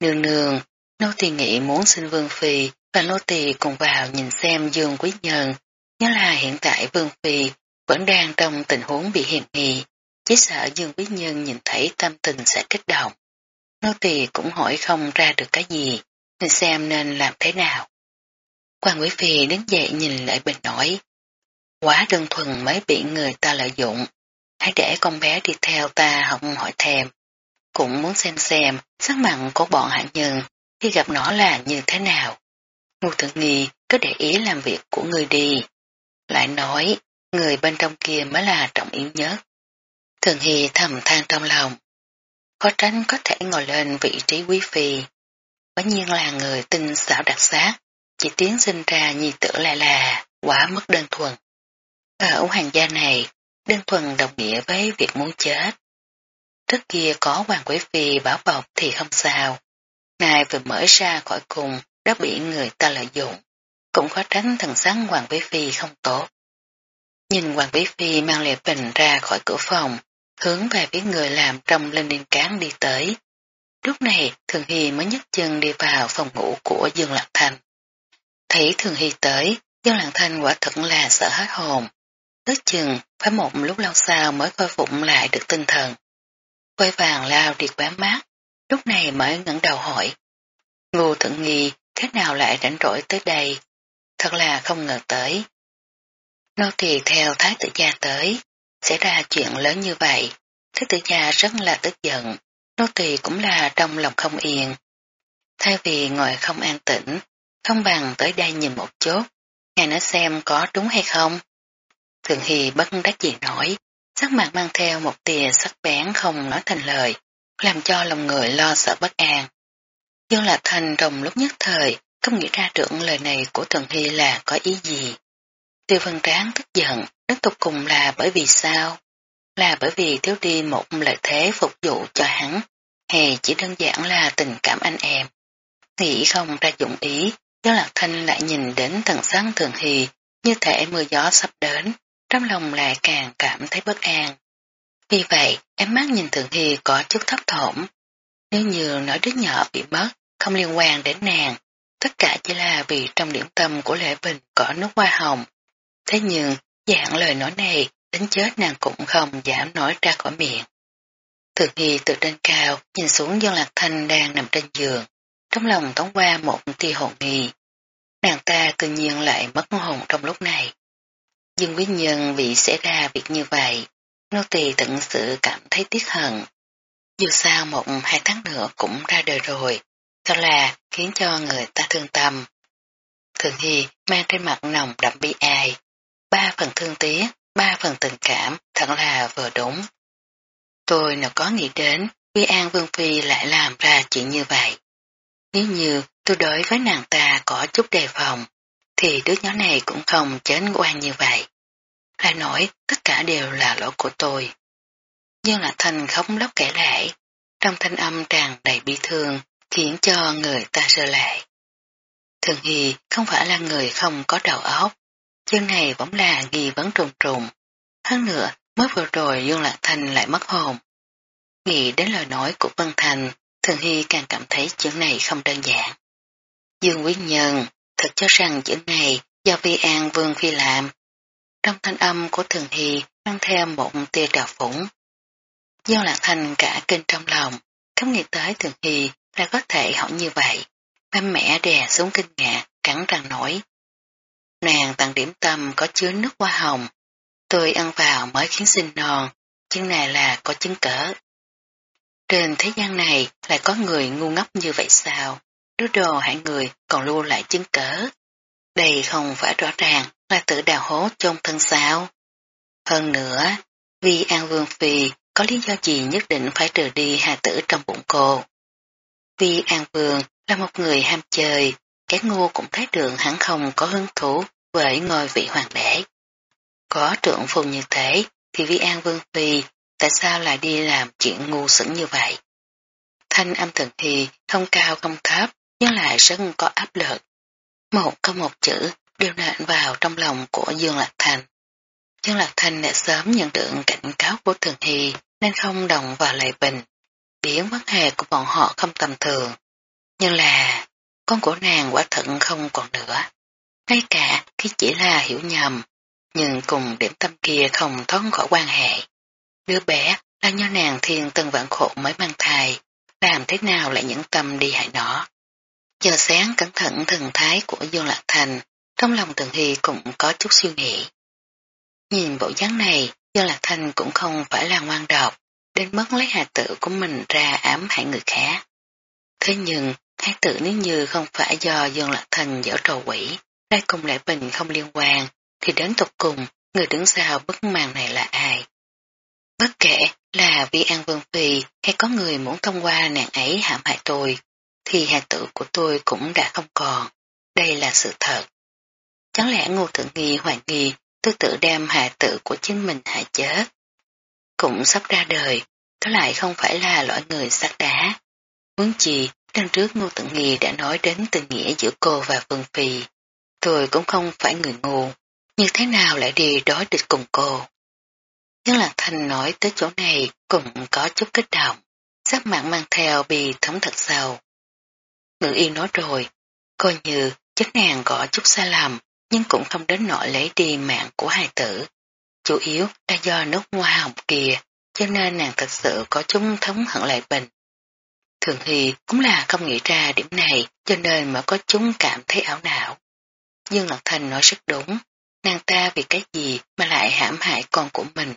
[SPEAKER 1] Nương nương, nô tỳ nghĩ muốn xin Vương Phi và nô tỳ cùng vào nhìn xem Dương Quý Nhân, nhớ là hiện tại Vương Phi vẫn đang trong tình huống bị hiểm nghi, chỉ sợ Dương Quý Nhân nhìn thấy tâm tình sẽ kích động. Nô tỳ cũng hỏi không ra được cái gì, nên xem nên làm thế nào. Quan Quý Phi đứng dậy nhìn lại bình nói, quá đơn thuần mới bị người ta lợi dụng, hãy để con bé đi theo ta không hỏi thèm. Cũng muốn xem xem sắc mặn của bọn hạ nhân khi gặp nó là như thế nào. Ngô Thượng Nghi cứ để ý làm việc của người đi. Lại nói, người bên trong kia mới là trọng yếu nhất. Thường Hy thầm than trong lòng. Khó tránh có thể ngồi lên vị trí quý phi. Quả nhiên là người tinh xảo đặc sắc, chỉ tiến sinh ra nhi tử lại là quá mất đơn thuần. Ở hoàng gia này, đơn thuần đồng nghĩa với việc muốn chết. Trước kia có hoàng quý phi bảo bọc thì không sao. Ngài vừa mở ra khỏi cùng đã bị người ta lợi dụng. Cũng khó tránh thần sáng hoàng quý phi không tốt. Nhìn Hoàng Bí Phi mang Lệ Bình ra khỏi cửa phòng, hướng về phía người làm trong lên điên cán đi tới. Lúc này Thường Hy mới nhấc chân đi vào phòng ngủ của Dương Lạc Thanh. Thấy Thường Hy tới, Dương Lạc Thanh quả thật là sợ hết hồn. Ước chừng phải một lúc lâu sau mới khôi phục lại được tinh thần. Quay vàng lao đi quá mát, lúc này mới ngẩng đầu hỏi. Ngô Thượng Nghi thế nào lại rảnh rỗi tới đây? Thật là không ngờ tới, Nô tỳ theo thái tử gia tới, xảy ra chuyện lớn như vậy. Thái tử gia rất là tức giận, nô tỳ cũng là trong lòng không yên. Thay vì ngồi không an tĩnh, không bằng tới đây nhìn một chút, ngài nói xem có đúng hay không. Thường Hy bất đắc gì nói, sắc mặt mang theo một tia sắc bén không nói thành lời, làm cho lòng người lo sợ bất an. Dương là Thành trong lúc nhất thời, không nghĩ ra được lời này của Thường Hy là có ý gì. Tiêu Văn Tráng tức giận, đến tục cùng là bởi vì sao? Là bởi vì thiếu đi một lợi thế phục vụ cho hắn, hay chỉ đơn giản là tình cảm anh em. Nghĩ không ra dụng ý, do Lạc Thanh lại nhìn đến thần sáng thường hì, như thể mưa gió sắp đến, trong lòng lại càng cảm thấy bất an. Vì vậy, em mắt nhìn thường hì có chút thấp thỏm. Nếu như nói đứa nhỏ bị mất, không liên quan đến nàng, tất cả chỉ là vì trong điểm tâm của Lệ Bình có nước hoa hồng, Thế nhưng, dạng lời nói này, đến chết nàng cũng không dám nói ra khỏi miệng. Thường Hy từ trên cao, nhìn xuống dân lạc thanh đang nằm trên giường, trong lòng tống qua một tia hồn nghi. Nàng ta tự nhiên lại mất hồn trong lúc này. Dương quý nhân bị xảy ra việc như vậy, nô tỳ tận sự cảm thấy tiếc hận. Dù sao một hai tháng nữa cũng ra đời rồi, thật là khiến cho người ta thương tâm. Thường Hy mang trên mặt nồng đậm bi ai, ba phần thương tiếc, ba phần tình cảm, thật là vừa đúng. Tôi nào có nghĩ đến, Quy An Vương Phi lại làm ra chuyện như vậy. Nếu như tôi đối với nàng ta có chút đề phòng, thì đứa nhỏ này cũng không chết quan như vậy. Lại nói tất cả đều là lỗi của tôi. Nhưng là thanh khóc lóc kể lại, trong thanh âm tràn đầy bi thương, khiến cho người ta sơ lại. Thường Hy không phải là người không có đầu óc, chuyện này vẫn là nghi vấn trùng trùng. Hơn nữa, mới vừa rồi Dương Lạc Thành lại mất hồn. Nghĩ đến lời nói của Vân Thành, Thường Hy càng cảm thấy chuyện này không đơn giản. Dương Quý Nhân, thật cho rằng chuyện này do Vi An Vương Phi làm. Trong thanh âm của Thường Hy mang theo một tia trào phủng. dương Lạc Thành cả kinh trong lòng, không nghĩ tới Thường Hy là có thể hỏi như vậy. Ba mẹ đè xuống kinh ngạc, cắn răng nổi. Nàng tặng điểm tâm có chứa nước hoa hồng. Tôi ăn vào mới khiến sinh non, chứng này là có chứng cỡ. Trên thế gian này lại có người ngu ngốc như vậy sao? Đứa đồ hại người còn lưu lại chứng cỡ. Đây không phải rõ ràng là tự đào hố trong thân sao. Hơn nữa, vì An Vương Phi có lý do gì nhất định phải trừ đi hà tử trong bụng cô. Vì An Vương là một người ham chơi, cái ngu cũng thấy đường hắn không có hứng thú với ngôi vị hoàng đế. Có trưởng phu như thế thì Vi An Vương Phi tại sao lại đi làm chuyện ngu xuẩn như vậy? Thanh âm thần thì không cao không thấp nhưng lại rất có áp lực. Một câu một chữ đều nện vào trong lòng của Dương Lạc Thành. Dương Lạc Thành đã sớm nhận được cảnh cáo của Thường Hy nên không đồng vào lời bình, biến vấn hề của bọn họ không tầm thường. Nhưng là, con của nàng quả thận không còn nữa. Ngay cả khi chỉ là hiểu nhầm, nhưng cùng điểm tâm kia không thoát khỏi quan hệ. Đứa bé là nho nàng thiên tân vạn khổ mới mang thai, làm thế nào lại nhẫn tâm đi hại nó. Giờ sáng cẩn thận thần thái của Dương Lạc Thành, trong lòng Thường Hy cũng có chút suy nghĩ. Nhìn bộ dáng này, Dương Lạc Thành cũng không phải là ngoan độc, đến mất lấy hạt tử của mình ra ám hại người khác. Thế nhưng, Thái tử nếu như không phải do Dương Lạc Thành dở trò quỷ, đây cùng lại bình không liên quan, thì đến tục cùng, người đứng sau bức màn này là ai? Bất kể là vì An Vương Phi hay có người muốn thông qua nàng ấy hãm hại tôi, thì hạt tử của tôi cũng đã không còn. Đây là sự thật. Chẳng lẽ ngô thượng nghi hoài nghi tôi tự đem hạt tử của chính mình hại chết? Cũng sắp ra đời, đó lại không phải là loại người sát đá. Muốn chi, lần trước ngô Tận nghi đã nói đến tình nghĩa giữa cô và Vương Phi. Tôi cũng không phải người ngu, như thế nào lại đi đối địch cùng cô. Nhưng Lạc Thanh nói tới chỗ này cũng có chút kích động, sắc mặt mang theo bị thống thật sâu. Ngự yên nói rồi, coi như chất nàng có chút sai lầm, nhưng cũng không đến nỗi lấy đi mạng của hai tử. Chủ yếu là do nước hoa hồng kia, cho nên nàng thật sự có chúng thống hận lại bình. Thường thì cũng là không nghĩ ra điểm này, cho nên mới có chúng cảm thấy ảo não. Dương Lạc Thành nói rất đúng, nàng ta vì cái gì mà lại hãm hại con của mình.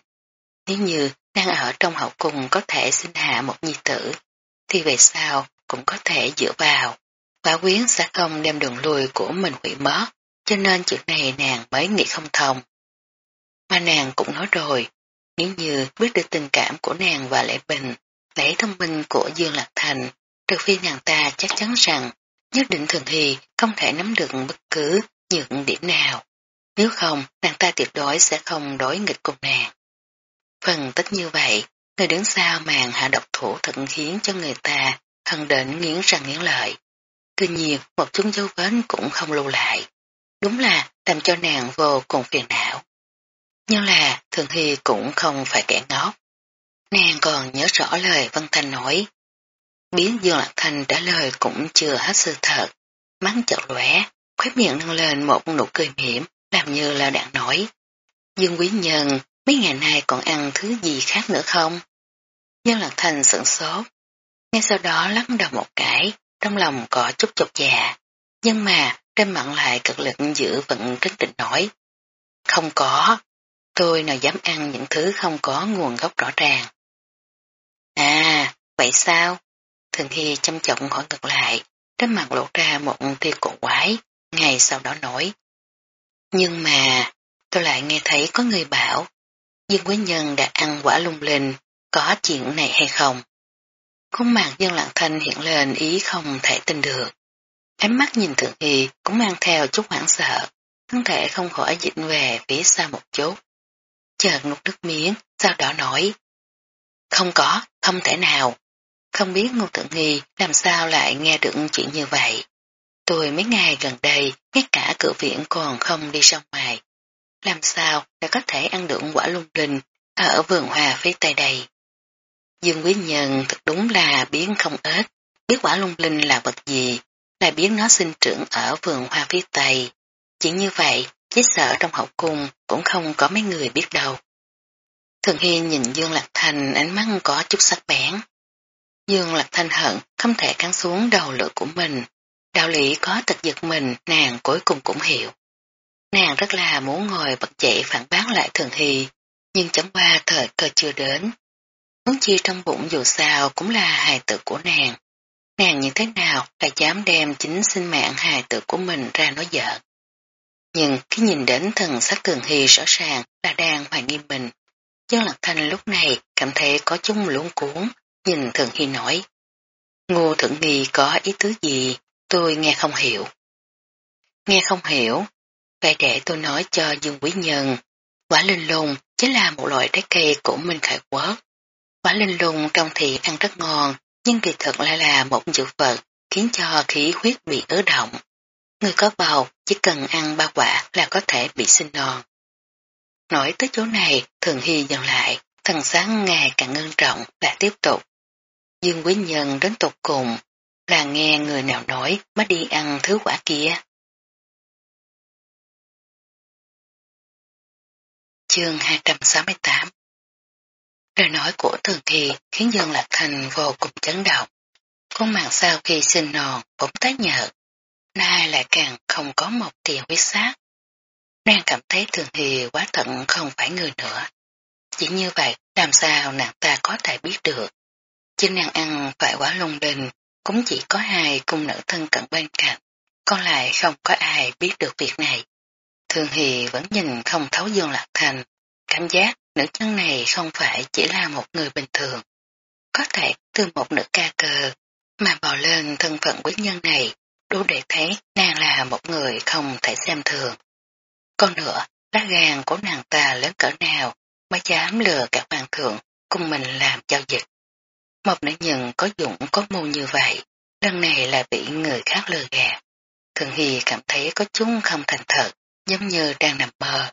[SPEAKER 1] Nếu như nàng ở trong hậu cung có thể sinh hạ một nhi tử, thì về sau cũng có thể dựa vào. Quả quyến sẽ không đem đường lùi của mình hủy mất, cho nên chuyện này nàng mới nghĩ không thông. Mà nàng cũng nói rồi, nếu như biết được tình cảm của nàng và Lễ Bình, lấy thông minh của Dương Lạc Thành, trừ phi nàng ta chắc chắn rằng nhất định thường thì không thể nắm được bất cứ những điểm nào. Nếu không, nàng ta tuyệt đối sẽ không đối nghịch cùng nàng. Phần tích như vậy, người đứng sau màn hạ độc thủ thận khiến cho người ta hận đến nghiến răng nghiến lợi. Tuy nhiên, một chút dấu vết cũng không lưu lại. Đúng là làm cho nàng vô cùng phiền não. Nhưng là Thường Hy cũng không phải kẻ ngốc. Nàng còn nhớ rõ lời Vân Thanh nói. Biến Dương Lạc Thanh trả lời cũng chưa hết sự thật. Mắng chợt lóe, khóe miệng nâng lên một nụ cười mỉm, làm như là đạn nói. Dương Quý Nhân, mấy ngày nay còn ăn thứ gì khác nữa không? Dương Lạc Thanh sững sốt. Ngay sau đó lắc đầu một cái, trong lòng có chút chột dạ. Nhưng mà trên mặt lại cực lực giữ vận rất định nổi. Không có, tôi nào dám ăn những thứ không có nguồn gốc rõ ràng. À, vậy sao? Thường Hy chăm trọng hỏi ngược lại, trên mặt lộ ra một tia cổ quái, ngày sau đó nói. Nhưng mà, tôi lại nghe thấy có người bảo, Dương Quý Nhân đã ăn quả lung linh, có chuyện này hay không? Khuôn mặt Dương Lạng Thanh hiện lên ý không thể tin được. Ánh mắt nhìn Thượng Hy cũng mang theo chút hoảng sợ, thân thể không khỏi dịch về phía xa một chút. Chợt nút nước miếng, sau đó nói. Không có, không thể nào. Không biết Ngô Thượng Nghi làm sao lại nghe được chuyện như vậy. Tôi mấy ngày gần đây, ngay cả cửa viện còn không đi ra ngoài. Làm sao để có thể ăn được quả lung linh ở vườn hòa phía tây đây? Dương Quý Nhân thật đúng là biến không ít, biết quả lung linh là vật gì, lại biết nó sinh trưởng ở vườn hoa phía Tây. Chỉ như vậy, chỉ sợ trong hậu cung cũng không có mấy người biết đâu. Thường Hy nhìn Dương Lạc Thành ánh mắt có chút sắc bén. Dương Lạc Thanh hận không thể cắn xuống đầu lưỡi của mình. Đạo lý có thật giật mình nàng cuối cùng cũng hiểu. Nàng rất là muốn ngồi bật dậy phản bác lại Thường Hy, nhưng chấm qua thời cơ chưa đến. Muốn chi trong bụng dù sao cũng là hài tử của nàng. Nàng như thế nào lại dám đem chính sinh mạng hài tử của mình ra nói giỡn. Nhưng khi nhìn đến thần sắc Thường Hy rõ ràng là đang hoài nghi mình, Dương Lạc Thanh lúc này cảm thấy có chung luống cuốn, nhìn thượng Hy nói. Ngô Thượng Nghi có ý tứ gì, tôi nghe không hiểu. Nghe không hiểu, vậy để tôi nói cho Dương Quý Nhân. Quả linh lùng chính là một loại trái cây của Minh Khải Quốc. Quả linh lùng trong thì ăn rất ngon, nhưng kỳ thực lại là một dược vật khiến cho khí huyết bị ứ động. Người có bầu chỉ cần ăn ba quả là có thể bị sinh non. Nói tới chỗ này, Thường Hy dừng lại, thần sáng ngày càng ngân trọng và tiếp tục. Dương Quý Nhân đến tục cùng, là nghe người nào nói mới đi ăn thứ quả kia. Chương 268 Lời nói của Thường Hy khiến Dương Lạc Thành vô cùng chấn động. Con mạng sau khi sinh nòn bỗng tái nhợt, nay lại càng không có một tiền huyết sát. Nàng cảm thấy Thường Hy quá thận không phải người nữa. Chỉ như vậy làm sao nàng ta có thể biết được. Chứ nàng ăn phải quá lung đình, cũng chỉ có hai cung nữ thân cận bên cạnh, còn lại không có ai biết được việc này. Thường Hì vẫn nhìn không thấu Dương Lạc Thành, cảm giác nữ nhân này không phải chỉ là một người bình thường. Có thể từ một nữ ca cờ mà bò lên thân phận quý nhân này đủ để thấy nàng là một người không thể xem thường. Còn nữa, lá gan của nàng ta lớn cỡ nào mới dám lừa cả hoàng thượng cùng mình làm giao dịch. Một nữ nhân có dụng có mưu như vậy, lần này là bị người khác lừa gạt. Thường Hy cảm thấy có chúng không thành thật, giống như đang nằm mơ.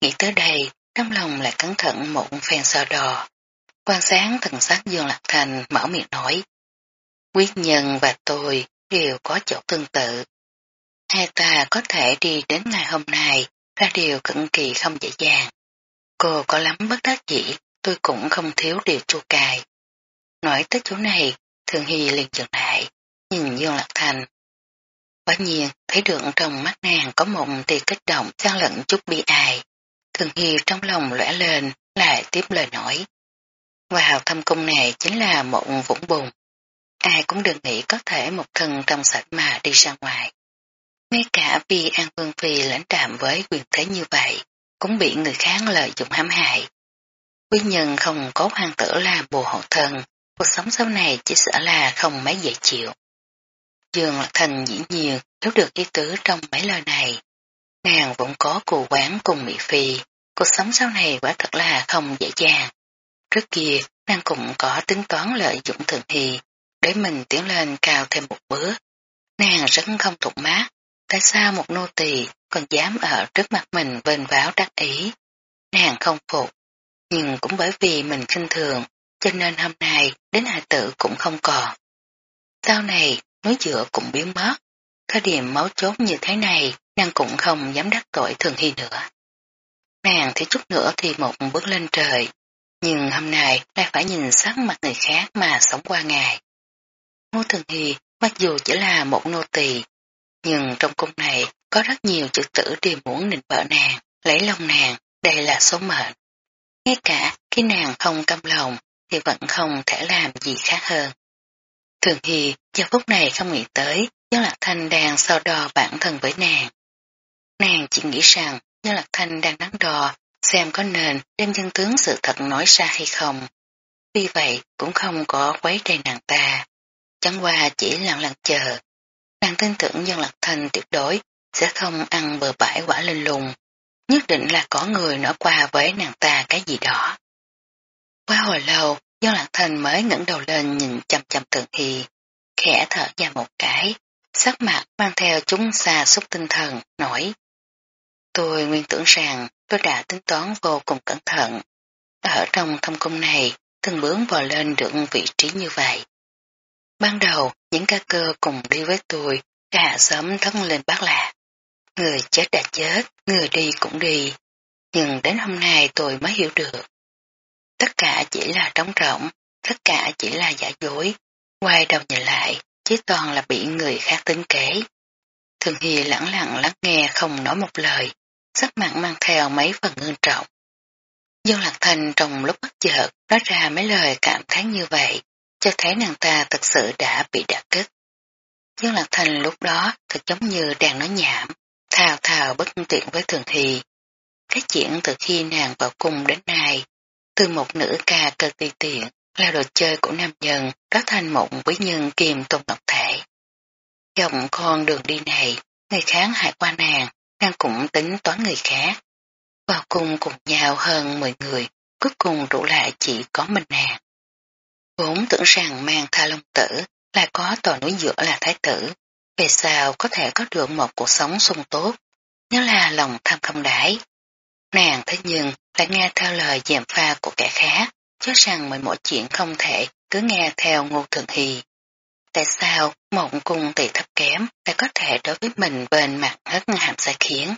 [SPEAKER 1] Nghĩ tới đây, trong lòng lại cẩn thận một phen so đò. Quan sáng thần sắc Dương Lạc Thành mở miệng nói. Quyết nhân và tôi đều có chỗ tương tự. Hai ta có thể đi đến ngày hôm nay là điều cực kỳ không dễ dàng. Cô có lắm bất đắc dĩ, tôi cũng không thiếu điều chua cài. Nói tới chỗ này, Thường Hy liền dừng lại, nhìn Dương Lạc Thành. Quả nhiên, thấy được trong mắt nàng có một tia kích động gian lẫn chút bi ai. Thường Hy trong lòng lẽ lên, lại tiếp lời nói. Vào thâm cung này chính là một vũng bùn. Ai cũng đừng nghĩ có thể một thân trong sạch mà đi ra ngoài. Ngay cả vì An Vương Phi lãnh đạm với quyền thế như vậy, cũng bị người khác lợi dụng hãm hại. Quý nhân không có hoàng tử là bồ hộ thân, cuộc sống sau này chỉ sợ là không mấy dễ chịu. Dương Lạc Thành dĩ nhiên hiểu được ý tứ trong mấy lời này. Nàng vẫn có cù quán cùng Mỹ Phi, cuộc sống sau này quả thật là không dễ dàng. Trước kia, nàng cũng có tính toán lợi dụng thường thì, để mình tiến lên cao thêm một bước. Nàng rất không thuộc mát, tại sao một nô tỳ còn dám ở trước mặt mình vênh váo đắc ý. Nàng không phục, nhưng cũng bởi vì mình khinh thường, cho nên hôm nay đến hạ tử cũng không còn. Sau này, núi dựa cũng biến mất, có điểm máu chốt như thế này, nàng cũng không dám đắc tội thường hy nữa. Nàng thì chút nữa thì một bước lên trời, nhưng hôm nay lại phải nhìn sắc mặt người khác mà sống qua ngày. Ngô Thường Hy mặc dù chỉ là một nô tỳ, nhưng trong cung này có rất nhiều chữ tử đều muốn nịnh vợ nàng, lấy lòng nàng, đây là số mệnh. Ngay cả khi nàng không căm lòng thì vẫn không thể làm gì khác hơn. Thường Hy giờ phút này không nghĩ tới Dân Lạc Thanh đang so đo bản thân với nàng. Nàng chỉ nghĩ rằng Dân Lạc Thanh đang đắn đo xem có nên đem chân tướng sự thật nói ra hay không. Vì vậy cũng không có quấy rầy nàng ta. Chẳng qua chỉ lặng lặng chờ. Nàng tin tưởng Dân Lạc thành tuyệt đối sẽ không ăn bờ bãi quả linh lùng. Nhất định là có người nói qua với nàng ta cái gì đó. Qua hồi lâu, Dân Lạc thành mới ngẩng đầu lên nhìn chầm chầm Thường Hy, khẽ thở ra một cái, sắc mặt mang theo chúng xa xúc tinh thần, nổi. Tôi nguyên tưởng rằng tôi đã tính toán vô cùng cẩn thận. Ở trong thâm cung này, từng bướng vò lên được vị trí như vậy. Ban đầu, những ca cơ cùng đi với tôi đã sớm thân lên bác là Người chết đã chết, người đi cũng đi. Nhưng đến hôm nay tôi mới hiểu được. Tất cả chỉ là trống rỗng, tất cả chỉ là giả dối. Quay đầu nhìn lại, chỉ toàn là bị người khác tính kế. Thường Hy lặng lặng lắng nghe không nói một lời, sắc mặt mang theo mấy phần ngưng trọng. Dương Lạc Thành trong lúc bất chợt nói ra mấy lời cảm thán như vậy, cho thấy nàng ta thật sự đã bị đả kích. Dương Lạc Thành lúc đó thật giống như đang nói nhảm, thào thào bất tiện với Thường Hy. Cái chuyện từ khi nàng vào cung đến nay, từ một nữ ca cơ ti tiện là đồ chơi của nam nhân đó thành một với nhân kiềm tôn ngọc thể. Dòng con đường đi này, người khác hại qua nàng, nàng cũng tính toán người khác. Vào cung cùng nhau hơn 10 người, cuối cùng rủ lại chỉ có mình nàng. Vốn tưởng rằng mang tha long tử, là có tòa núi giữa là thái tử, về sao có thể có được một cuộc sống sung tốt, nhớ là lòng tham không đãi. Nàng thế nhưng lại nghe theo lời dèm pha của kẻ khác, cho rằng mọi mọi chuyện không thể cứ nghe theo ngô thường hì. Tại sao mộng cung tỷ thấp kém lại có thể đối với mình bên mặt hết hàm sai khiến?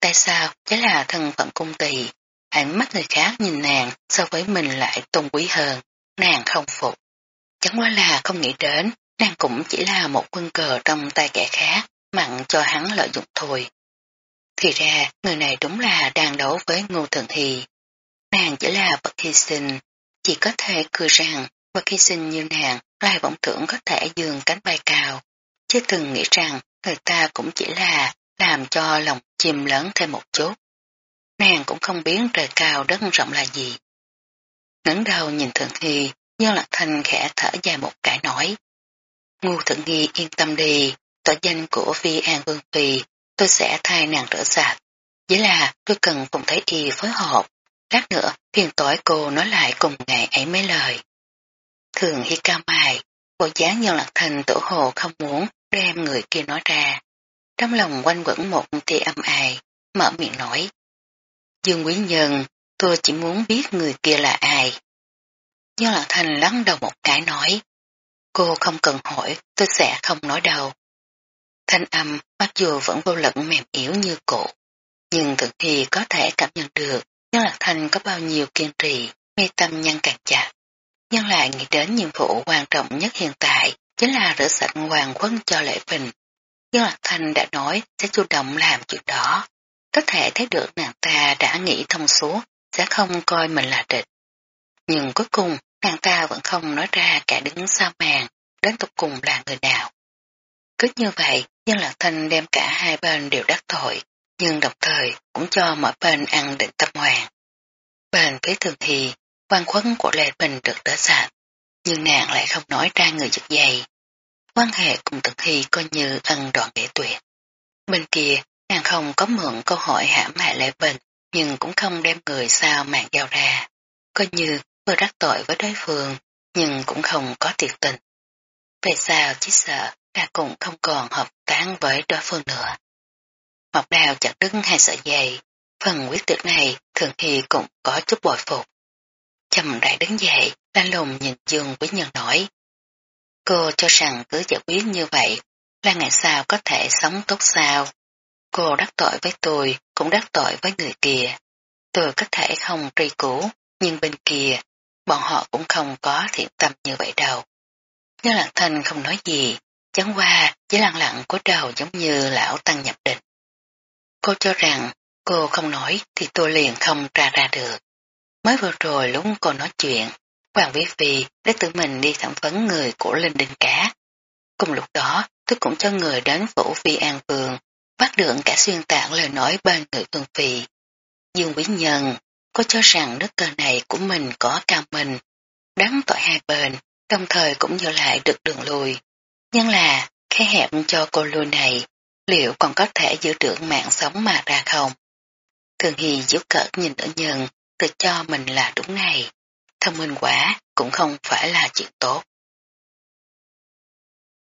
[SPEAKER 1] Tại sao chỉ là thân phận cung tỳ, ánh mắt người khác nhìn nàng so với mình lại tôn quý hơn, nàng không phục. Chẳng qua là không nghĩ đến, nàng cũng chỉ là một quân cờ trong tay kẻ khác, mặn cho hắn lợi dụng thôi. Thì ra, người này đúng là đang đấu với Ngô Thường Hy. Nàng chỉ là vật hy sinh, chỉ có thể cười rằng vật hy sinh như nàng lại vọng tưởng có thể dường cánh bay cao, chứ từng nghĩ rằng người ta cũng chỉ là làm cho lòng chìm lớn thêm một chút. Nàng cũng không biết trời cao đất rộng là gì ngẩng đầu nhìn Thượng Hy, Dương Lạc Thanh khẽ thở dài một cái nói. Ngu Thượng Hy yên tâm đi, tội danh của Vi An Vương Phi, tôi sẽ thay nàng rửa sạch. Chỉ là tôi cần cùng thấy y phối hợp, lát nữa phiền tối cô nói lại cùng ngày ấy mấy lời. Thường Hy cao mài, bộ dáng nhân lạc thành tổ hồ không muốn đem người kia nói ra. Trong lòng quanh quẩn một tia âm ai, mở miệng nói. Dương Quý Nhân, tôi chỉ muốn biết người kia là ai. nhưng Lạc Thành lắng đầu một cái nói. Cô không cần hỏi, tôi sẽ không nói đâu. Thanh âm mặc dù vẫn vô lực mềm yếu như cũ, nhưng thực thì có thể cảm nhận được nhân Lạc Thành có bao nhiêu kiên trì, mê tâm nhân càng chặt nhưng lại nghĩ đến nhiệm vụ quan trọng nhất hiện tại chính là rửa sạch hoàng quân cho Lệ Bình. nhưng Lạc Thanh đã nói sẽ chủ động làm chuyện đó. Có thể thấy được nàng ta đã nghĩ thông suốt, sẽ không coi mình là địch. Nhưng cuối cùng, nàng ta vẫn không nói ra cả đứng sau màn, đến tục cùng là người nào. Cứ như vậy, Dương Lạc Thanh đem cả hai bên đều đắc tội, nhưng đồng thời cũng cho mỗi bên ăn định tâm hoàng. Bên phía thường thì, quan khuấn của Lê Bình được đỡ sạch, nhưng nàng lại không nói ra người giật dày. Quan hệ cùng thực thi coi như ân đoạn để tuyệt. Bên kia, nàng không có mượn câu hỏi hãm hại Lê Bình, nhưng cũng không đem người sao mạng giao ra. Coi như vừa rắc tội với đối phương, nhưng cũng không có tiệt tình. Về sao chỉ sợ ta cũng không còn hợp tán với đối phương nữa. Mọc đào chặt đứt hai sợi dây, phần quyết tuyệt này thường thì cũng có chút bội phục. Chầm đại đứng dậy, lan lùng nhìn Dương Quý Nhân nói. Cô cho rằng cứ giải quyết như vậy là ngày sau có thể sống tốt sao. Cô đắc tội với tôi, cũng đắc tội với người kia. Tôi có thể không truy cứu, nhưng bên kia, bọn họ cũng không có thiện tâm như vậy đâu. Nhưng lặng Thanh không nói gì, chẳng qua chỉ lặng lặng cúi đầu giống như lão tăng nhập định. Cô cho rằng cô không nói thì tôi liền không ra ra được. Mới vừa rồi lúc cô nói chuyện, Hoàng Vĩ Phi đã tự mình đi thẩm vấn người của Linh Đình Cá. Cùng lúc đó, tôi cũng cho người đến phủ Phi An Phường bắt được cả xuyên tạc lời nói bên người tuần Phi. Dương Quý Nhân, có cho rằng nước cờ này của mình có cao mình, đắng tội hai bên, đồng thời cũng giữ lại được đường lùi. Nhưng là, cái hẹp cho cô lùi này, liệu còn có thể giữ được mạng sống mà ra không? Thường Hy giúp cợt nhìn nữ nhân tự cho mình là đúng này. Thông minh quá cũng không phải là chuyện tốt.